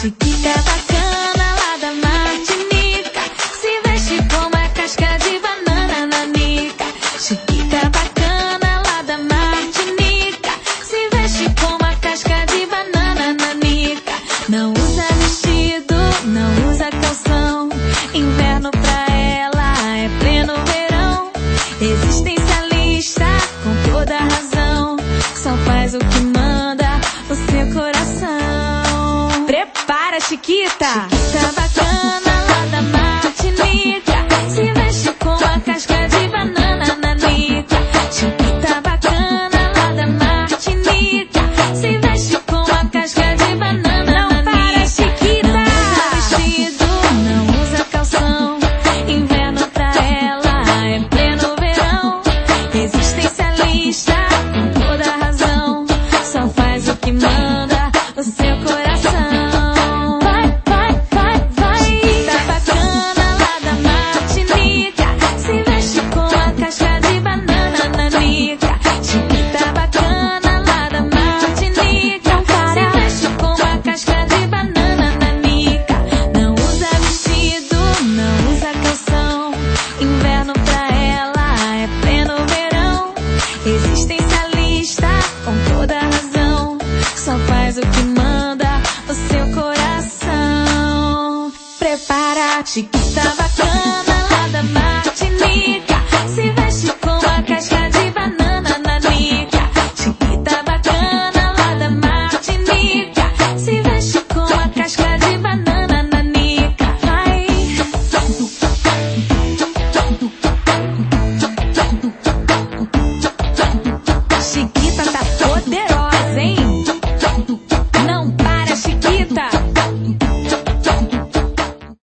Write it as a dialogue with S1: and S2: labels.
S1: Chiquita bacana lá da Martinica. Se veste como a casca de banana na nica Chiquita bacana lá da Martinica. Se veste Existencialista, com toda razão, só faz o que manda o seu coração.
S2: Prepara, Chiquita!
S1: Chiquita separar-te que tá bacana lá da matinee.